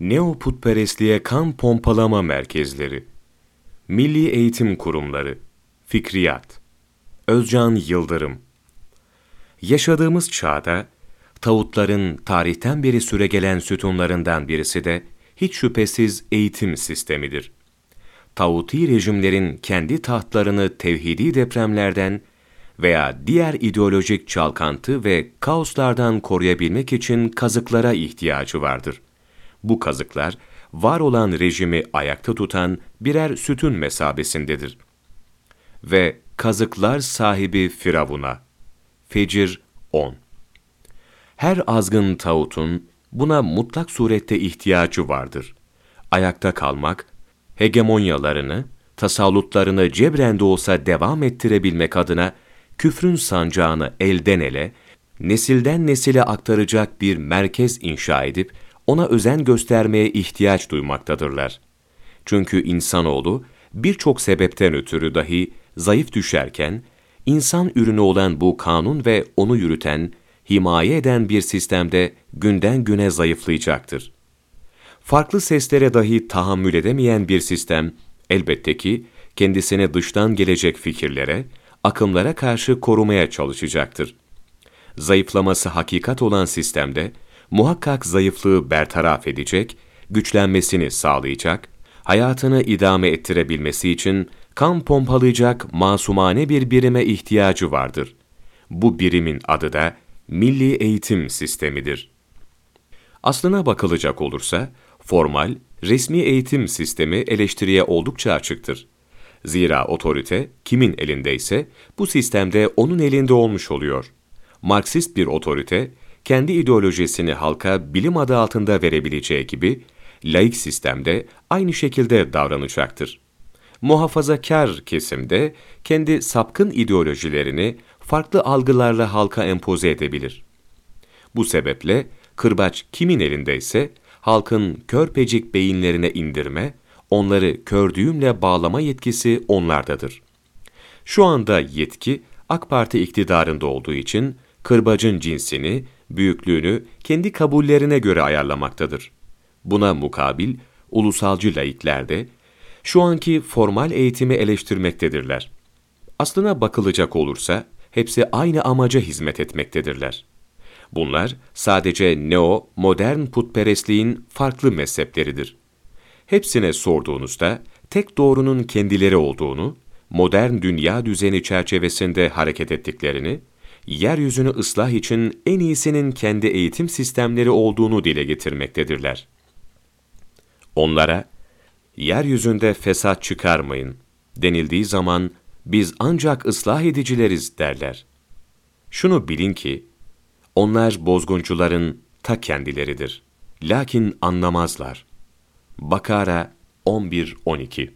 neoputperestliğe kan pompalama merkezleri, milli eğitim kurumları, fikriyat, Özcan Yıldırım. Yaşadığımız çağda, tağutların tarihten beri süregelen sütunlarından birisi de hiç şüphesiz eğitim sistemidir. Tağuti rejimlerin kendi tahtlarını tevhidi depremlerden veya diğer ideolojik çalkantı ve kaoslardan koruyabilmek için kazıklara ihtiyacı vardır. Bu kazıklar, var olan rejimi ayakta tutan birer sütun mesabesindedir. Ve kazıklar sahibi Firavun'a. Fecir 10 Her azgın tağutun buna mutlak surette ihtiyacı vardır. Ayakta kalmak, hegemonyalarını, tasallutlarını cebren de olsa devam ettirebilmek adına küfrün sancağını elden ele, nesilden nesile aktaracak bir merkez inşa edip ona özen göstermeye ihtiyaç duymaktadırlar. Çünkü insanoğlu birçok sebepten ötürü dahi zayıf düşerken, insan ürünü olan bu kanun ve onu yürüten, himaye eden bir sistemde günden güne zayıflayacaktır. Farklı seslere dahi tahammül edemeyen bir sistem, elbette ki kendisine dıştan gelecek fikirlere, akımlara karşı korumaya çalışacaktır. Zayıflaması hakikat olan sistemde, muhakkak zayıflığı bertaraf edecek, güçlenmesini sağlayacak, hayatını idame ettirebilmesi için kan pompalayacak masumane bir birime ihtiyacı vardır. Bu birimin adı da Milli Eğitim Sistemidir. Aslına bakılacak olursa, formal, resmi eğitim sistemi eleştiriye oldukça açıktır. Zira otorite kimin elindeyse bu sistemde onun elinde olmuş oluyor. Marksist bir otorite, kendi ideolojisini halka bilim adı altında verebileceği gibi, laik sistemde aynı şekilde davranacaktır. Muhafazakar kesimde kendi sapkın ideolojilerini farklı algılarla halka empoze edebilir. Bu sebeple kırbaç kimin elindeyse halkın körpecik beyinlerine indirme, onları kördüğümle bağlama yetkisi onlardadır. Şu anda yetki AK Parti iktidarında olduğu için kırbacın cinsini, büyüklüğünü kendi kabullerine göre ayarlamaktadır. Buna mukabil ulusalcı laikler de şu anki formal eğitimi eleştirmektedirler. Aslına bakılacak olursa hepsi aynı amaca hizmet etmektedirler. Bunlar sadece neo, modern putperestliğin farklı mezhepleridir. Hepsine sorduğunuzda tek doğrunun kendileri olduğunu, modern dünya düzeni çerçevesinde hareket ettiklerini, yeryüzünü ıslah için en iyisinin kendi eğitim sistemleri olduğunu dile getirmektedirler. Onlara, yeryüzünde fesat çıkarmayın denildiği zaman biz ancak ıslah edicileriz derler. Şunu bilin ki, onlar bozguncuların ta kendileridir. Lakin anlamazlar. Bakara 11-12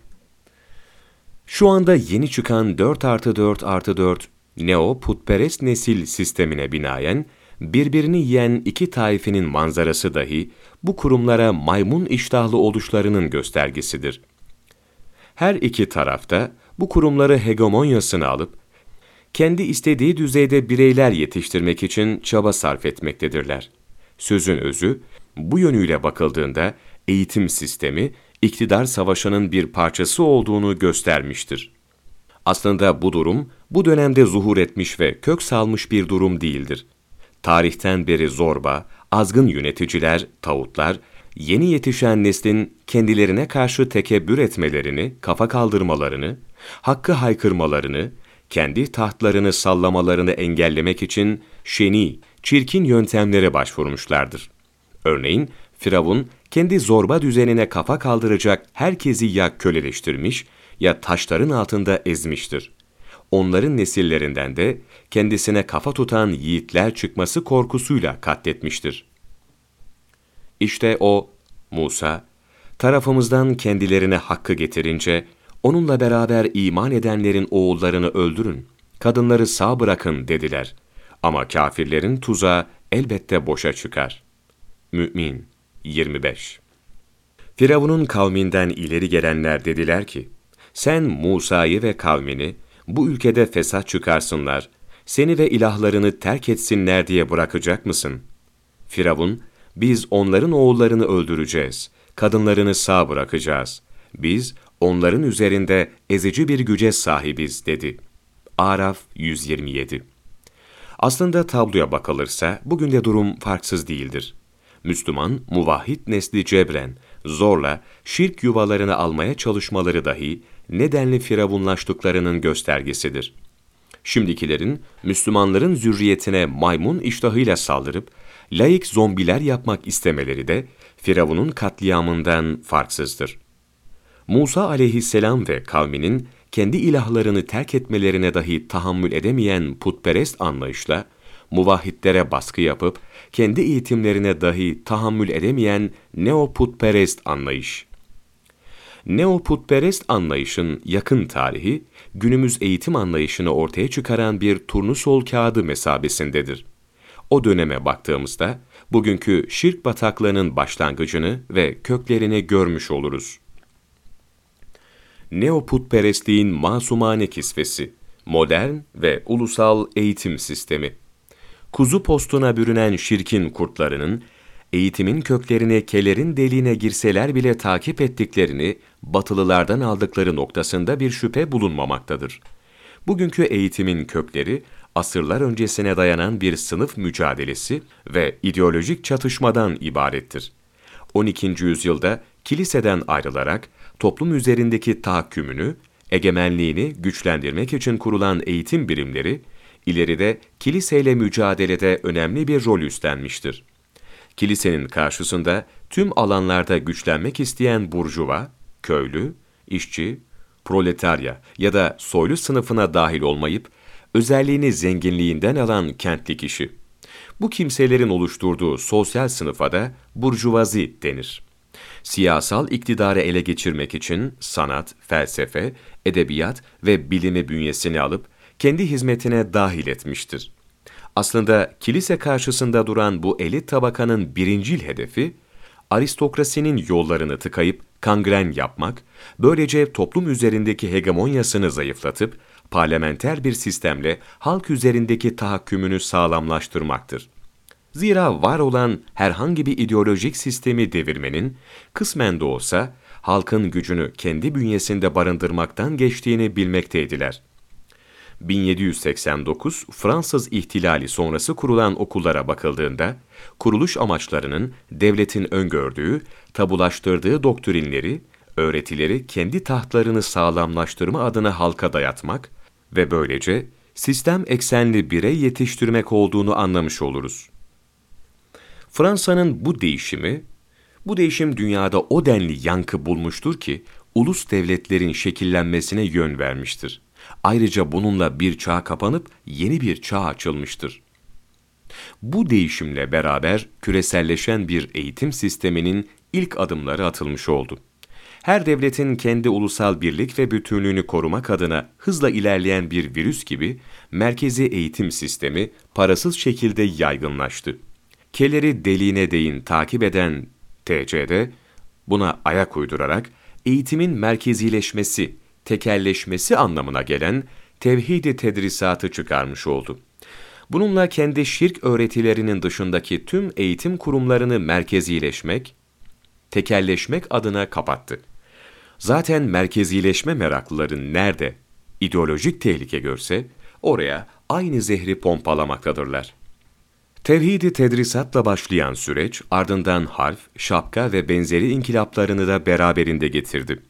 Şu anda yeni çıkan 4 artı 4 artı 4 Neo putperest nesil sistemine binaen birbirini yiyen iki taifenin manzarası dahi bu kurumlara maymun iştahlı oluşlarının göstergesidir. Her iki tarafta bu kurumları hegemonyasına alıp kendi istediği düzeyde bireyler yetiştirmek için çaba sarf etmektedirler. Sözün özü, bu yönüyle bakıldığında eğitim sistemi, iktidar savaşının bir parçası olduğunu göstermiştir. Aslında bu durum, bu dönemde zuhur etmiş ve kök salmış bir durum değildir. Tarihten beri zorba, azgın yöneticiler, tağutlar, yeni yetişen neslin kendilerine karşı tekebbür etmelerini, kafa kaldırmalarını, hakkı haykırmalarını, kendi tahtlarını sallamalarını engellemek için şeni, çirkin yöntemlere başvurmuşlardır. Örneğin Firavun kendi zorba düzenine kafa kaldıracak herkesi ya köleleştirmiş ya taşların altında ezmiştir. Onların nesillerinden de kendisine kafa tutan yiğitler çıkması korkusuyla katletmiştir. İşte o, Musa, tarafımızdan kendilerine hakkı getirince, onunla beraber iman edenlerin oğullarını öldürün, kadınları sağ bırakın dediler. Ama kafirlerin tuzağı elbette boşa çıkar. Mü'min 25 Firavun'un kavminden ileri gelenler dediler ki, sen Musa'yı ve kavmini bu ülkede fesat çıkarsınlar, seni ve ilahlarını terk etsinler diye bırakacak mısın? Firavun, Biz onların oğullarını öldüreceğiz, kadınlarını sağ bırakacağız. Biz onların üzerinde ezici bir güce sahibiz dedi. Araf 127 Aslında tabloya bakılırsa bugün de durum farksız değildir. Müslüman, muvahhid nesli cebren, zorla şirk yuvalarını almaya çalışmaları dahi nedenli firavunlaştıklarının göstergesidir. Şimdikilerin, Müslümanların zürriyetine maymun iştahıyla saldırıp, laik zombiler yapmak istemeleri de Firavun'un katliamından farksızdır. Musa aleyhisselam ve kavminin kendi ilahlarını terk etmelerine dahi tahammül edemeyen putperest anlayışla, muvahhidlere baskı yapıp, kendi eğitimlerine dahi tahammül edemeyen neoputperest anlayış. Neoputperest anlayışın yakın tarihi, günümüz eğitim anlayışını ortaya çıkaran bir turnusol kağıdı mesabesindedir. O döneme baktığımızda, bugünkü şirk bataklığının başlangıcını ve köklerini görmüş oluruz. Neoputperestliğin masumane kisvesi, modern ve ulusal eğitim sistemi. Kuzu postuna bürünen şirkin kurtlarının, eğitimin köklerini kelerin deliğine girseler bile takip ettiklerini batılılardan aldıkları noktasında bir şüphe bulunmamaktadır. Bugünkü eğitimin kökleri, asırlar öncesine dayanan bir sınıf mücadelesi ve ideolojik çatışmadan ibarettir. 12. yüzyılda kiliseden ayrılarak toplum üzerindeki tahakkümünü, egemenliğini güçlendirmek için kurulan eğitim birimleri, ileride kiliseyle mücadelede önemli bir rol üstlenmiştir. Kilisenin karşısında tüm alanlarda güçlenmek isteyen burjuva, köylü, işçi, proletarya ya da soylu sınıfına dahil olmayıp, özelliğini zenginliğinden alan kentli kişi. Bu kimselerin oluşturduğu sosyal sınıfa da burjuvazi denir. Siyasal iktidarı ele geçirmek için sanat, felsefe, edebiyat ve bilimi bünyesini alıp kendi hizmetine dahil etmiştir. Aslında kilise karşısında duran bu elit tabakanın birincil hedefi, aristokrasinin yollarını tıkayıp kangren yapmak, böylece toplum üzerindeki hegemonyasını zayıflatıp, parlamenter bir sistemle halk üzerindeki tahakkümünü sağlamlaştırmaktır. Zira var olan herhangi bir ideolojik sistemi devirmenin, kısmen de olsa halkın gücünü kendi bünyesinde barındırmaktan geçtiğini bilmekteydiler. 1789 Fransız ihtilali sonrası kurulan okullara bakıldığında, kuruluş amaçlarının devletin öngördüğü, tabulaştırdığı doktrinleri, öğretileri kendi tahtlarını sağlamlaştırma adına halka dayatmak ve böylece sistem eksenli birey yetiştirmek olduğunu anlamış oluruz. Fransa'nın bu değişimi, bu değişim dünyada o denli yankı bulmuştur ki, ulus devletlerin şekillenmesine yön vermiştir. Ayrıca bununla bir çağ kapanıp yeni bir çağ açılmıştır. Bu değişimle beraber küreselleşen bir eğitim sisteminin ilk adımları atılmış oldu. Her devletin kendi ulusal birlik ve bütünlüğünü korumak adına hızla ilerleyen bir virüs gibi merkezi eğitim sistemi parasız şekilde yaygınlaştı. Keleri deliğine değin takip eden TC'de buna ayak uydurarak eğitimin merkezileşmesi tekelleşmesi anlamına gelen tevhid-i tedrisatı çıkarmış oldu. Bununla kendi şirk öğretilerinin dışındaki tüm eğitim kurumlarını merkezileşmek, tekelleşmek adına kapattı. Zaten merkezileşme meraklıları nerede ideolojik tehlike görse, oraya aynı zehri pompalamaktadırlar. Tevhidi tedrisatla başlayan süreç, ardından harf, şapka ve benzeri inkılaplarını da beraberinde getirdi.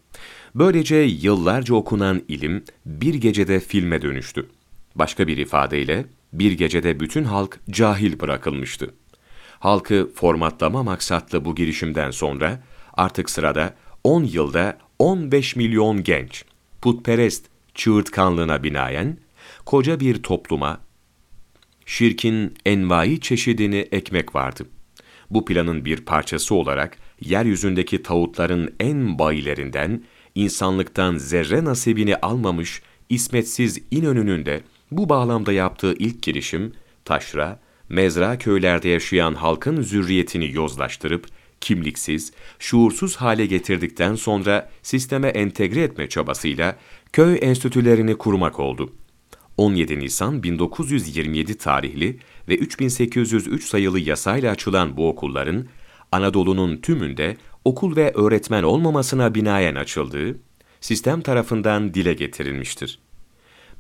Böylece yıllarca okunan ilim bir gecede filme dönüştü. Başka bir ifadeyle bir gecede bütün halk cahil bırakılmıştı. Halkı formatlama maksatlı bu girişimden sonra artık sırada 10 yılda 15 milyon genç, putperest çığırtkanlığına binaen koca bir topluma şirkin envai çeşidini ekmek vardı. Bu planın bir parçası olarak yeryüzündeki tağutların en bayilerinden insanlıktan zerre nasibini almamış İsmetsiz İnönü'nün de bu bağlamda yaptığı ilk girişim, taşra, mezra köylerde yaşayan halkın zürriyetini yozlaştırıp, kimliksiz, şuursuz hale getirdikten sonra sisteme entegre etme çabasıyla köy enstitülerini kurmak oldu. 17 Nisan 1927 tarihli ve 3803 sayılı yasayla açılan bu okulların Anadolu'nun tümünde okul ve öğretmen olmamasına binaen açıldığı sistem tarafından dile getirilmiştir.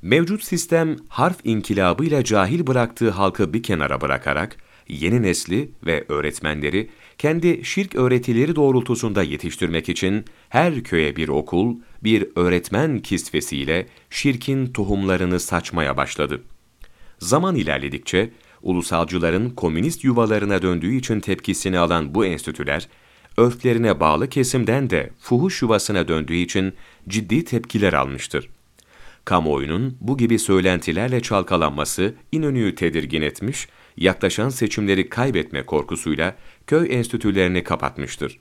Mevcut sistem harf inkilabıyla cahil bıraktığı halkı bir kenara bırakarak yeni nesli ve öğretmenleri kendi şirk öğretileri doğrultusunda yetiştirmek için her köye bir okul, bir öğretmen kisvesiyle şirkin tohumlarını saçmaya başladı. Zaman ilerledikçe ulusalcıların komünist yuvalarına döndüğü için tepkisini alan bu enstitüler, örflerine bağlı kesimden de fuhuş yuvasına döndüğü için ciddi tepkiler almıştır. Kamuoyunun bu gibi söylentilerle çalkalanması İnönü'yü tedirgin etmiş, yaklaşan seçimleri kaybetme korkusuyla köy enstitülerini kapatmıştır.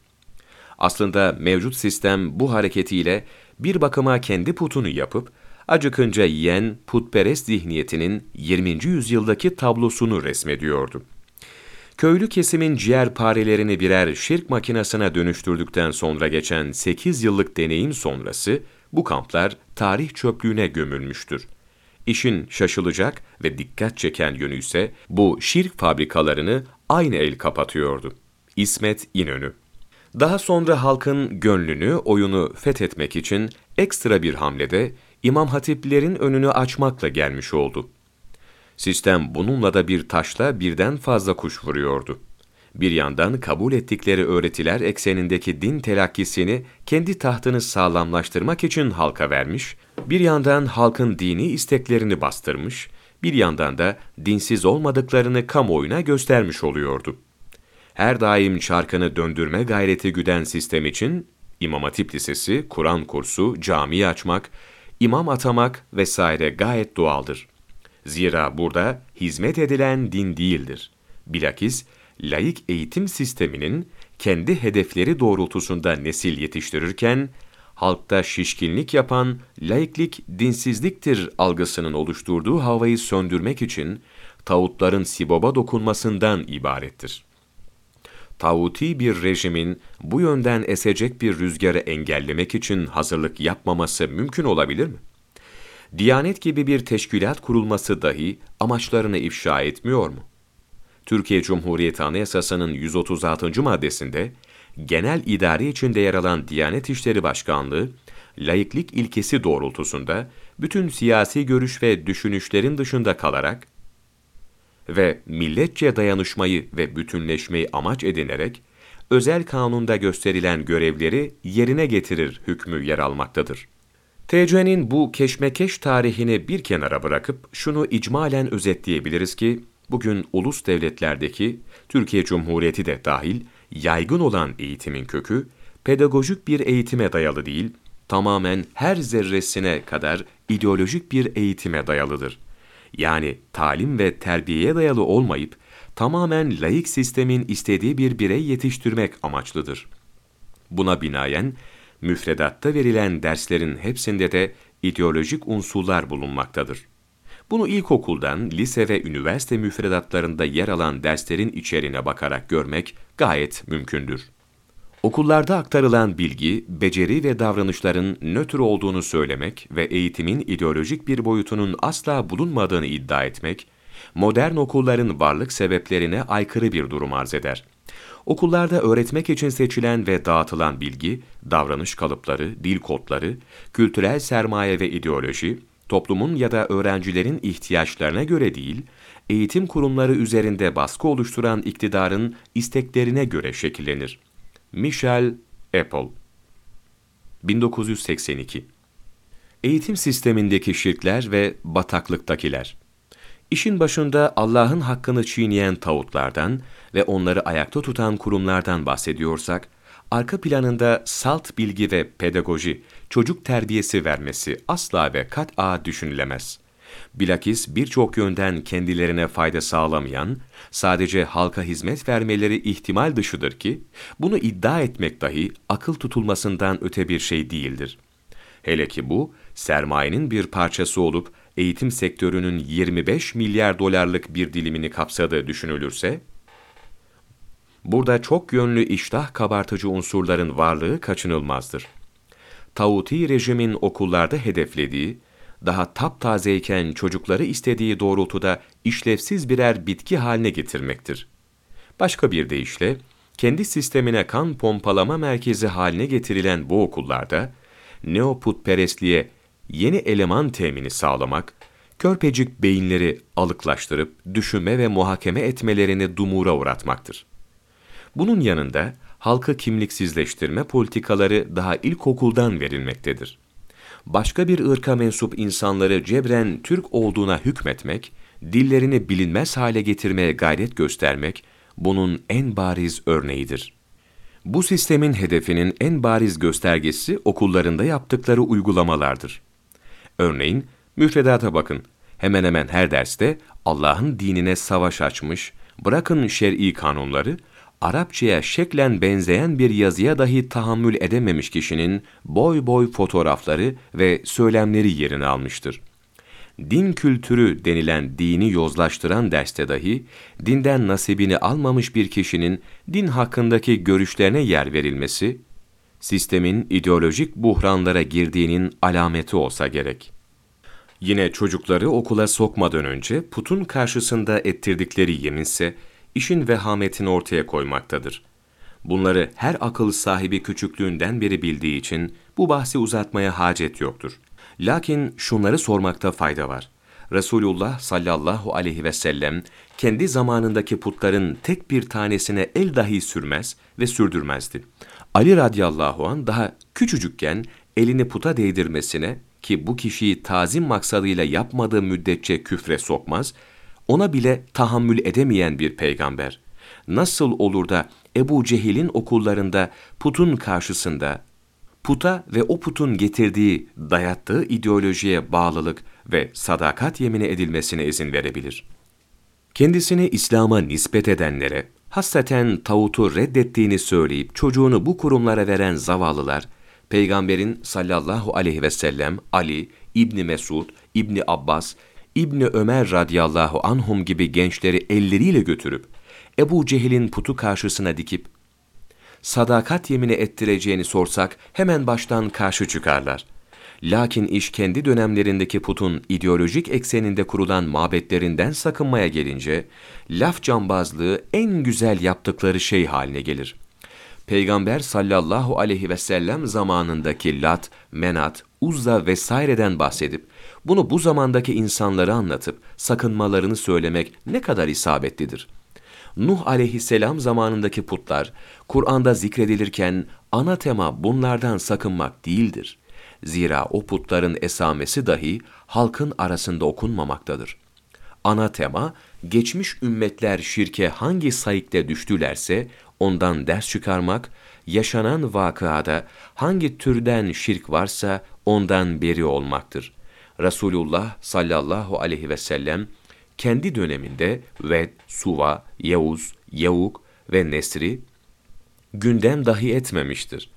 Aslında mevcut sistem bu hareketiyle bir bakıma kendi putunu yapıp, acıkınca yiyen putperest zihniyetinin 20. yüzyıldaki tablosunu resmediyordu. Köylü kesimin ciğerparelerini birer şirk makinasına dönüştürdükten sonra geçen 8 yıllık deneyim sonrası bu kamplar tarih çöplüğüne gömülmüştür. İşin şaşılacak ve dikkat çeken yönü ise bu şirk fabrikalarını aynı el kapatıyordu. İsmet İnönü Daha sonra halkın gönlünü, oyunu fethetmek için ekstra bir hamlede İmam Hatiplerin önünü açmakla gelmiş oldu. Sistem bununla da bir taşla birden fazla kuş vuruyordu. Bir yandan kabul ettikleri öğretiler eksenindeki din telakkisini kendi tahtını sağlamlaştırmak için halka vermiş, bir yandan halkın dini isteklerini bastırmış, bir yandan da dinsiz olmadıklarını kamuoyuna göstermiş oluyordu. Her daim çarkını döndürme gayreti güden sistem için İmam Hatip Lisesi, Kur'an kursu, cami açmak, imam atamak vesaire gayet doğaldır. Zira burada hizmet edilen din değildir. Bilakis laik eğitim sisteminin kendi hedefleri doğrultusunda nesil yetiştirirken, halkta şişkinlik yapan laiklik dinsizliktir algısının oluşturduğu havayı söndürmek için tağutların siboba dokunmasından ibarettir. Tağuti bir rejimin bu yönden esecek bir rüzgarı engellemek için hazırlık yapmaması mümkün olabilir mi? Diyanet gibi bir teşkilat kurulması dahi amaçlarını ifşa etmiyor mu? Türkiye Cumhuriyeti Anayasası'nın 136. maddesinde genel idare içinde yer alan Diyanet İşleri Başkanlığı, laiklik ilkesi doğrultusunda bütün siyasi görüş ve düşünüşlerin dışında kalarak ve milletçe dayanışmayı ve bütünleşmeyi amaç edinerek özel kanunda gösterilen görevleri yerine getirir hükmü yer almaktadır. TC'nin bu keşmekeş tarihini bir kenara bırakıp şunu icmalen özetleyebiliriz ki, bugün ulus devletlerdeki, Türkiye Cumhuriyeti de dahil, yaygın olan eğitimin kökü, pedagojik bir eğitime dayalı değil, tamamen her zerresine kadar ideolojik bir eğitime dayalıdır. Yani talim ve terbiyeye dayalı olmayıp, tamamen laik sistemin istediği bir birey yetiştirmek amaçlıdır. Buna binaen, müfredatta verilen derslerin hepsinde de ideolojik unsurlar bulunmaktadır. Bunu ilkokuldan lise ve üniversite müfredatlarında yer alan derslerin içeriğine bakarak görmek gayet mümkündür. Okullarda aktarılan bilgi, beceri ve davranışların nötr olduğunu söylemek ve eğitimin ideolojik bir boyutunun asla bulunmadığını iddia etmek, modern okulların varlık sebeplerine aykırı bir durum arz eder. Okullarda öğretmek için seçilen ve dağıtılan bilgi, davranış kalıpları, dil kodları, kültürel sermaye ve ideoloji, toplumun ya da öğrencilerin ihtiyaçlarına göre değil, eğitim kurumları üzerinde baskı oluşturan iktidarın isteklerine göre şekillenir. Michel Apple. 1982 Eğitim sistemindeki şirkler ve bataklıktakiler İşin başında Allah'ın hakkını çiğneyen tağutlardan ve onları ayakta tutan kurumlardan bahsediyorsak, arka planında salt bilgi ve pedagoji, çocuk terbiyesi vermesi asla ve kat'a düşünülemez. Bilakis birçok yönden kendilerine fayda sağlamayan, sadece halka hizmet vermeleri ihtimal dışıdır ki, bunu iddia etmek dahi akıl tutulmasından öte bir şey değildir. Hele ki bu, sermayenin bir parçası olup eğitim sektörünün 25 milyar dolarlık bir dilimini kapsadığı düşünülürse, burada çok yönlü iştah kabartıcı unsurların varlığı kaçınılmazdır. Tağuti rejimin okullarda hedeflediği, daha taptazeyken çocukları istediği doğrultuda işlevsiz birer bitki haline getirmektir. Başka bir deyişle, kendi sistemine kan pompalama merkezi haline getirilen bu okullarda, neoputperestliğe yeni eleman temini sağlamak, körpecik beyinleri alıklaştırıp düşünme ve muhakeme etmelerini dumura uğratmaktır. Bunun yanında halkı kimliksizleştirme politikaları daha ilkokuldan verilmektedir. Başka bir ırka mensup insanları cebren Türk olduğuna hükmetmek, dillerini bilinmez hale getirmeye gayret göstermek, bunun en bariz örneğidir. Bu sistemin hedefinin en bariz göstergesi okullarında yaptıkları uygulamalardır. Örneğin, müfredata bakın. Hemen hemen her derste Allah'ın dinine savaş açmış, bırakın şer'i kanunları, Arapçaya şeklen benzeyen bir yazıya dahi tahammül edememiş kişinin boy boy fotoğrafları ve söylemleri yerini almıştır. Din kültürü denilen dini yozlaştıran derste dahi, dinden nasibini almamış bir kişinin din hakkındaki görüşlerine yer verilmesi, sistemin ideolojik buhranlara girdiğinin alameti olsa gerek. Yine çocukları okula sokmadan önce putun karşısında ettirdikleri yeminse, işin vehametini ortaya koymaktadır. Bunları her akıl sahibi küçüklüğünden beri bildiği için bu bahsi uzatmaya hacet yoktur. Lakin şunları sormakta fayda var. Resulullah sallallahu aleyhi ve sellem kendi zamanındaki putların tek bir tanesine el dahi sürmez ve sürdürmezdi. Ali radıyallahu an daha küçücükken elini puta değdirmesine ki bu kişiyi tazim maksadıyla yapmadığı müddetçe küfre sokmaz, ona bile tahammül edemeyen bir peygamber. Nasıl olur da Ebu Cehil'in okullarında putun karşısında, puta ve o putun getirdiği, dayattığı ideolojiye bağlılık ve sadakat yemini edilmesine izin verebilir? Kendisini İslam'a nispet edenlere, hasreten tağutu reddettiğini söyleyip çocuğunu bu kurumlara veren zavallılar, Peygamberin sallallahu aleyhi ve sellem, Ali, İbni Mesud, İbni Abbas, İbni Ömer radıyallahu anhum gibi gençleri elleriyle götürüp, Ebu Cehil'in putu karşısına dikip, sadakat yemini ettireceğini sorsak hemen baştan karşı çıkarlar. Lakin iş kendi dönemlerindeki putun ideolojik ekseninde kurulan mabetlerinden sakınmaya gelince, laf cambazlığı en güzel yaptıkları şey haline gelir. Peygamber sallallahu aleyhi ve sellem zamanındaki Lat, Menat, Uzza vesaireden bahsedip, bunu bu zamandaki insanlara anlatıp sakınmalarını söylemek ne kadar isabetlidir. Nuh aleyhisselam zamanındaki putlar, Kur'an'da zikredilirken ana tema bunlardan sakınmak değildir. Zira o putların esamesi dahi halkın arasında okunmamaktadır. Ana tema, geçmiş ümmetler şirke hangi sayıkta düştülerse ondan ders çıkarmak, yaşanan vakıada hangi türden şirk varsa ondan beri olmaktır. Resulullah sallallahu aleyhi ve sellem kendi döneminde Ved, Suva, Yavuz, Yavuk ve Nesri gündem dahi etmemiştir.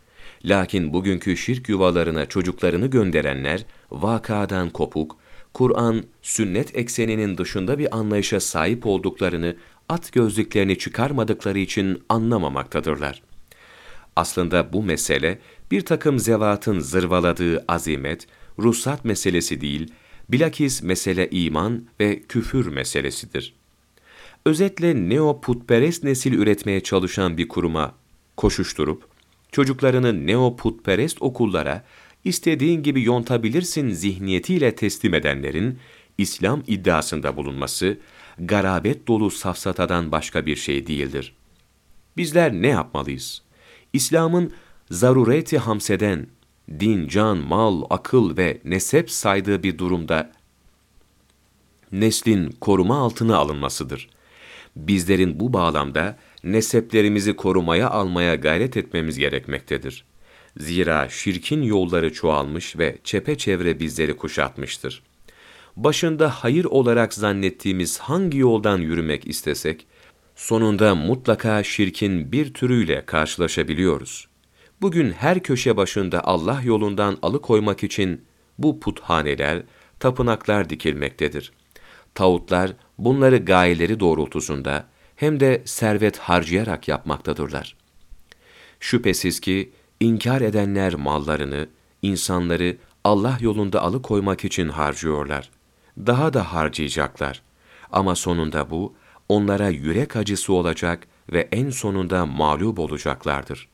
Lakin bugünkü şirk yuvalarına çocuklarını gönderenler vakadan kopuk, Kur'an, sünnet ekseninin dışında bir anlayışa sahip olduklarını at gözlüklerini çıkarmadıkları için anlamamaktadırlar. Aslında bu mesele bir takım zevatın zırvaladığı azimet, ruhsat meselesi değil, bilakis mesele iman ve küfür meselesidir. Özetle neo-putperest nesil üretmeye çalışan bir kuruma koşuşturup, çocuklarını neo-putperest okullara istediğin gibi yontabilirsin zihniyetiyle teslim edenlerin, İslam iddiasında bulunması, garabet dolu safsatadan başka bir şey değildir. Bizler ne yapmalıyız? İslam'ın zarureti hamseden, din, can, mal, akıl ve nesep saydığı bir durumda neslin koruma altına alınmasıdır. Bizlerin bu bağlamda neseplerimizi korumaya almaya gayret etmemiz gerekmektedir. Zira şirkin yolları çoğalmış ve çepeçevre bizleri kuşatmıştır. Başında hayır olarak zannettiğimiz hangi yoldan yürümek istesek, sonunda mutlaka şirkin bir türüyle karşılaşabiliyoruz. Bugün her köşe başında Allah yolundan alıkoymak için bu puthaneler, tapınaklar dikilmektedir. Tağutlar bunları gayeleri doğrultusunda hem de servet harcayarak yapmaktadırlar. Şüphesiz ki inkar edenler mallarını, insanları Allah yolunda alıkoymak için harcıyorlar. Daha da harcayacaklar. Ama sonunda bu, onlara yürek acısı olacak ve en sonunda mağlup olacaklardır.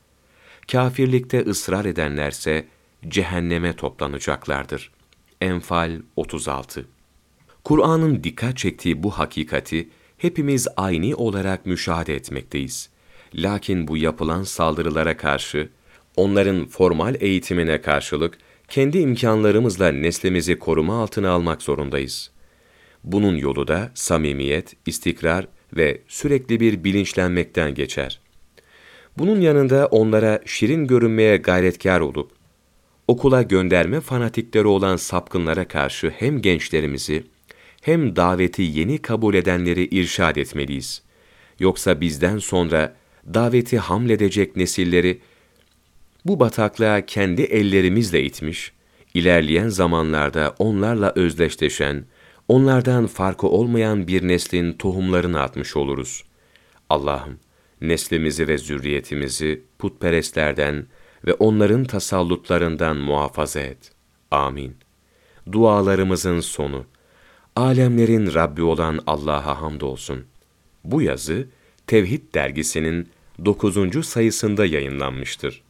Kafirlikte ısrar edenlerse cehenneme toplanacaklardır. Enfal 36 Kur'an'ın dikkat çektiği bu hakikati hepimiz aynı olarak müşahede etmekteyiz. Lakin bu yapılan saldırılara karşı, onların formal eğitimine karşılık, kendi imkanlarımızla neslimizi koruma altına almak zorundayız. Bunun yolu da samimiyet, istikrar ve sürekli bir bilinçlenmekten geçer. Bunun yanında onlara şirin görünmeye gayretkar olup, okula gönderme fanatikleri olan sapkınlara karşı hem gençlerimizi hem daveti yeni kabul edenleri irşad etmeliyiz. Yoksa bizden sonra daveti hamledecek nesilleri bu bataklığa kendi ellerimizle itmiş, ilerleyen zamanlarda onlarla özdeşleşen, onlardan farkı olmayan bir neslin tohumlarını atmış oluruz. Allah'ım, neslimizi ve zürriyetimizi putperestlerden ve onların tasallutlarından muhafaza et. Amin. Dualarımızın sonu, alemlerin Rabbi olan Allah'a hamdolsun. Bu yazı, Tevhid dergisinin 9. sayısında yayınlanmıştır.